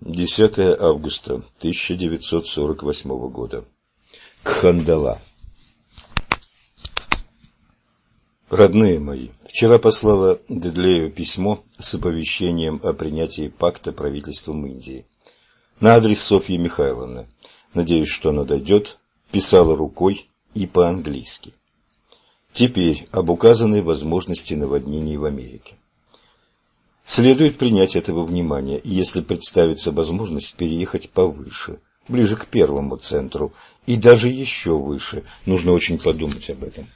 10 августа 1948 года. Кхандала. Родные мои, вчера послала Дедлею письмо с оповещением о принятии пакта правительством Индии. На адрес Софьи Михайловны. Надеюсь, что оно дойдет. Писала рукой и по-английски. Теперь об указанной возможности наводнений в Америке. Следует принять этого внимания, и если представится возможность переехать повыше, ближе к первому центру, и даже еще выше, нужно очень подумать об этом.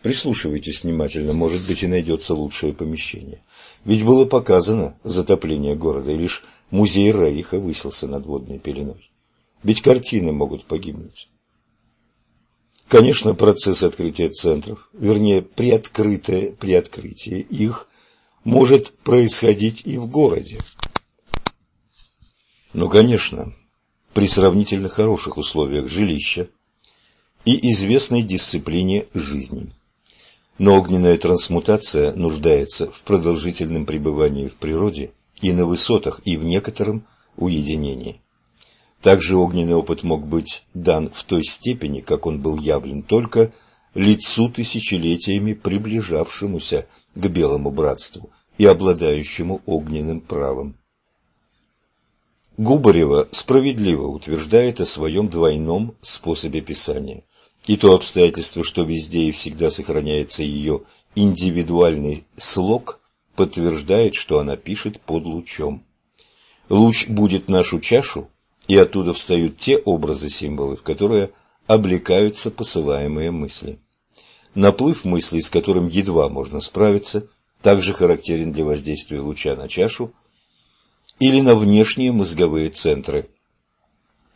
Прислушивайтесь внимательно, может быть и найдется лучшее помещение. Ведь было показано затопление города, и лишь музей Рейха высился над водной пеленой. Ведь картины могут погибнуть. Конечно, процесс открытия центров, вернее, приоткрытое при открытии их, может происходить и в городе. Но, конечно, при сравнительно хороших условиях жилища и известной дисциплине жизни. Но огненная трансмутация нуждается в продолжительном пребывании в природе и на высотах, и в некотором уединении. Также огненный опыт мог быть дан в той степени, как он был явлен только лицу тысячелетиями приближавшемуся к белому братству и обладающему огненным правом. Губарева справедливо утверждает о своем двойном способе писания. И то обстоятельство, что везде и всегда сохраняется ее индивидуальный слог, подтверждает, что она пишет под лучом. Луч будет нашу чашу и оттуда встают те образы-символы, которые облекаются посылаемые мысли. Наплыв мыслей, с которым едва можно справиться, также характерен для воздействия луча на чашу или на внешние мозговые центры.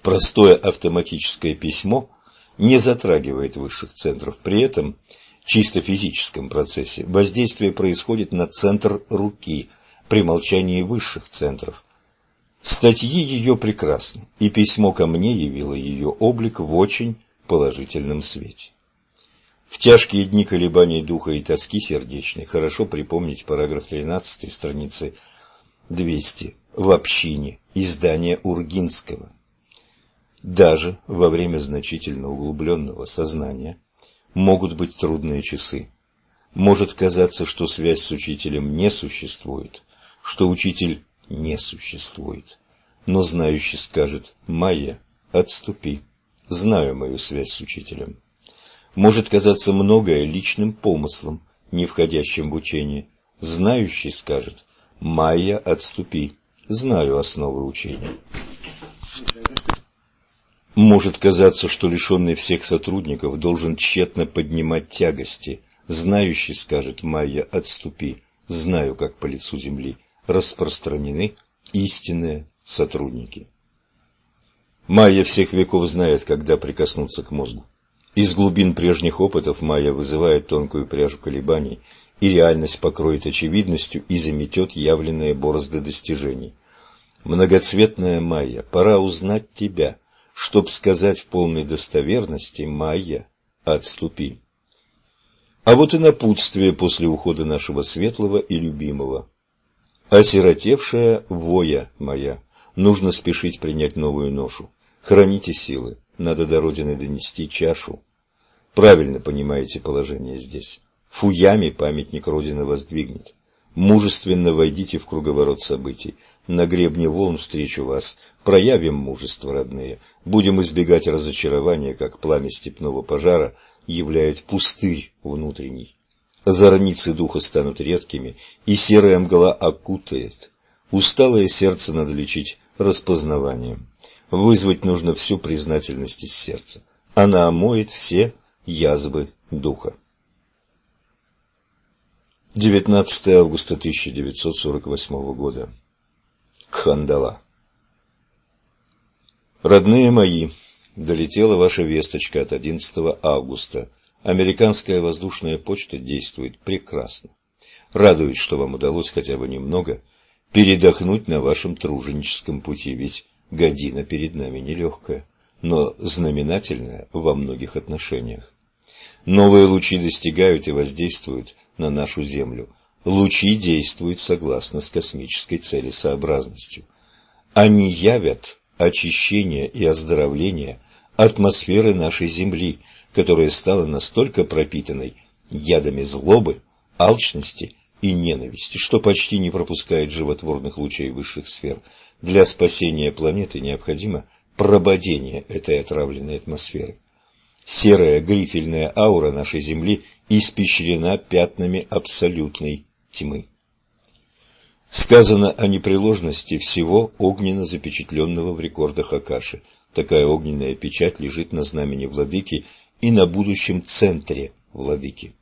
Простое автоматическое письмо не затрагивает высших центров, при этом чисто физическом процессе воздействие происходит на центр руки при молчании высших центров, Статьи ее прекрасны, и письмо ко мне явило ее облик в очень положительном свете. В тяжкие дни колебаний духа и тоски сердечной хорошо припомнить параграф 13 страницы 200 в общине издания Ургинского. Даже во время значительно углубленного сознания могут быть трудные часы. Может казаться, что связь с учителем не существует, что учитель не существует. Но знающий скажет «Майя, отступи, знаю мою связь с учителем». Может казаться многое личным помыслом, не входящим в учение. Знающий скажет «Майя, отступи, знаю основы учения». Может казаться, что лишенный всех сотрудников должен тщетно поднимать тягости. Знающий скажет «Майя, отступи, знаю, как по лицу земли» распространены истинные сотрудники. Майя всех веков знает, когда прикоснуться к мозгу. Из глубин прежних опытов Майя вызывает тонкую пряжу колебаний, и реальность покроет очевидностью и заметет явленные борозды достижений. Многоцветная Майя, пора узнать тебя, чтоб сказать в полной достоверности «Майя, отступи». А вот и напутствие после ухода нашего светлого и любимого Осиротевшая воя моя, нужно спешить принять новую ношу. Храните силы, надо до Родины донести чашу. Правильно понимаете положение здесь. Фуями памятник Родины воздвигнет. Мужественно войдите в круговорот событий. На гребне волн встречу вас. Проявим мужество, родные. Будем избегать разочарования, как пламя степного пожара являет пустырь внутренний. Зорницы духа станут редкими, и серая мгла окутает. Усталое сердце надо лечить распознаванием. Вызвать нужно всю признательность из сердца. Она омоет все язвы духа. 19 августа 1948 года. Кхандала. Родные мои, долетела ваша весточка от 11 августа Американская воздушная почта действует прекрасно. Радует, что вам удалось хотя бы немного передохнуть на вашем труженическом пути, ведь година перед нами нелегкая, но знаменательная во многих отношениях. Новые лучи достигают и воздействуют на нашу Землю. Лучи действуют согласно с космической целесообразностью. Они явят очищение и оздоровление атмосферы нашей Земли, которая стала настолько пропитанной ядами злобы, алчности и ненависти, что почти не пропускает животворных лучей высших сфер. Для спасения планеты необходимо прободение этой отравленной атмосферы. Серая грифельная аура нашей Земли испещрена пятнами абсолютной тьмы. Сказано о непреложности всего огненно запечатленного в рекордах Акаши. Такая огненная печать лежит на знамени владыки и на будущем центре владыки.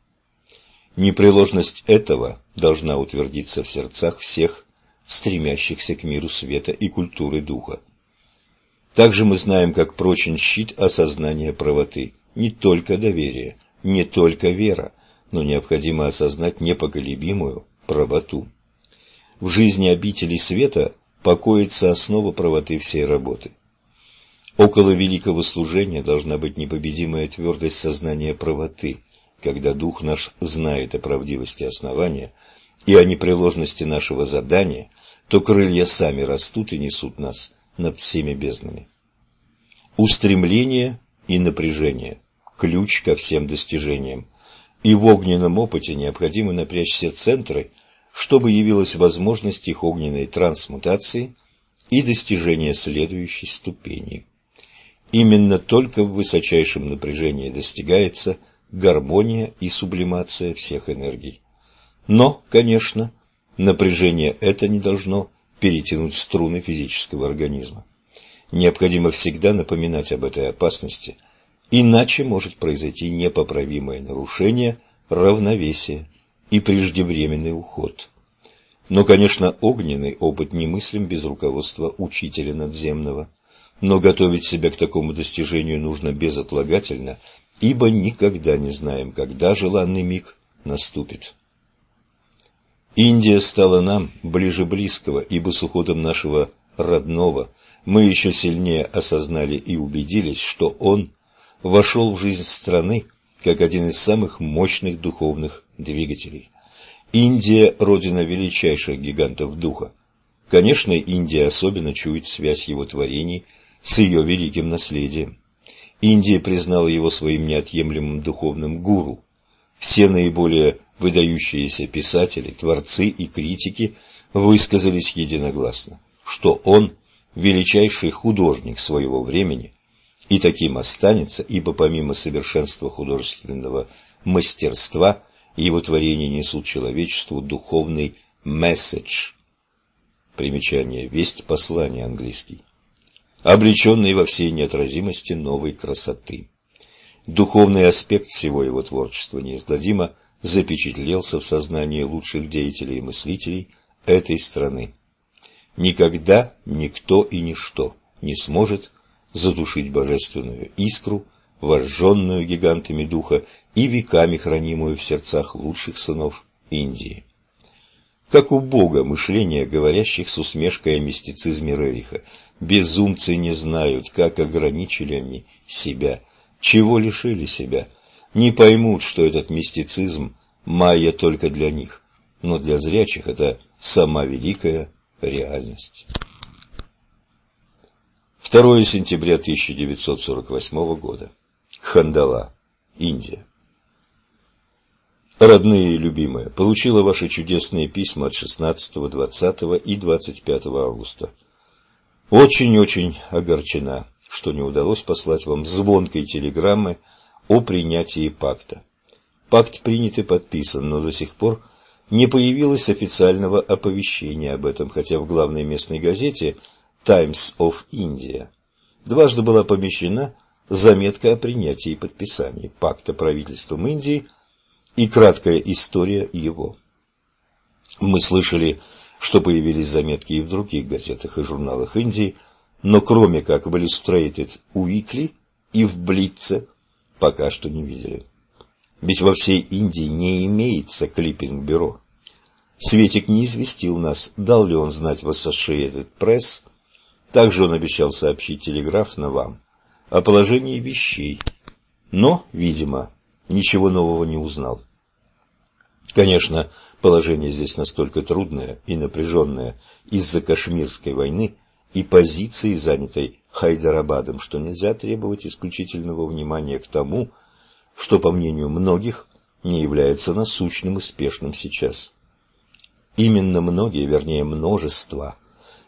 Непреложность этого должна утвердиться в сердцах всех, стремящихся к миру света и культуры духа. Также мы знаем, как прочен щит осознания правоты, не только доверие, не только вера, но необходимо осознать непоколебимую правоту. В жизни обителей света покоится основа правоты всей работы. Около великого служения должна быть непобедимая твердость сознания правоты, когда дух наш знает о правдивости основания и о непреложности нашего задания, то крылья сами растут и несут нас над всеми безднами. Устремление и напряжение – ключ ко всем достижениям, и в огненном опыте необходимо напрячь все центры – чтобы явилась возможность их огненной трансмутации и достижения следующей ступени. Именно только в высочайшем напряжении достигается гармония и сублимация всех энергий. Но, конечно, напряжение это не должно перетянуть струны физического организма. Необходимо всегда напоминать об этой опасности, иначе может произойти непоправимое нарушение равновесия и преждевременный уход. Но, конечно, огненный опыт немыслим без руководства учителя надземного. Но готовить себя к такому достижению нужно безотлагательно, ибо никогда не знаем, когда желанный миг наступит. Индия стала нам ближе близкого, ибо с уходом нашего родного мы еще сильнее осознали и убедились, что он вошел в жизнь страны как один из самых мощных духовных двигателей. Индия – родина величайших гигантов духа. Конечно, Индия особенно чует связь его творений с ее великим наследием. Индия признала его своим неотъемлемым духовным гуру. Все наиболее выдающиеся писатели, творцы и критики высказались единогласно, что он – величайший художник своего времени и таким останется, ибо помимо совершенства художественного мастерства, его творения несут человечеству духовный месседж. Примечание. Весть послание английский. Облеченный во всей неотразимости новой красоты. Духовный аспект всего его творчества неизгладимо запечатлелся в сознании лучших деятелей и мыслителей этой страны. Никогда никто и ничто не сможет задушить божественную искру, вожженную гигантами духа и веками хранимую в сердцах лучших сынов Индии. Как у Бога мышление говорящих с усмешкой о мистицизме Рериха. Безумцы не знают, как ограничили они себя, чего лишили себя. Не поймут, что этот мистицизм – майя только для них, но для зрячих это сама великая реальность. 2 сентября 1948 года. Хандала, Индия. Родные и любимые, получила ваши чудесные письма от 16, 20 и 25 августа. Очень-очень огорчена, что не удалось послать вам звонкой телеграммы о принятии пакта. Пакт принят и подписан, но до сих пор не появилось официального оповещения об этом, хотя в главной местной газете – Times of India дважды была помещена заметка о принятии и подписании пакта правительством Индии и краткая история его. Мы слышали, что появились заметки и в других газетах и журналах Индии, но кроме как в Illustrated Weekly и в Блитце пока что не видели. Ведь во всей Индии не имеется клиппинг-бюро. Светик не известил нас, дал ли он знать в Associated Press – также он обещал сообщить телеграфно вам о положении вещей, но, видимо, ничего нового не узнал. Конечно, положение здесь настолько трудное и напряженное из-за Кашмирской войны и позиции, занятой Хайдарабадом, что нельзя требовать исключительного внимания к тому, что, по мнению многих, не является насущным и спешным сейчас. Именно многие, вернее множество,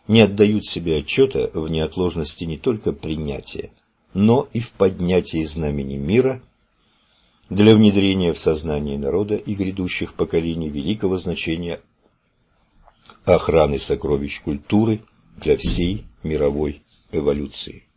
не отдают себе отчета в неотложности не только принятия, но и в поднятии знамени мира для внедрения в сознание народа и грядущих поколений великого значения охраны сокровищ культуры для всей мировой эволюции.